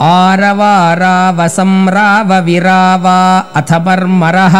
आरवारावसंरावविरावा विरावा अथ मर्मरः।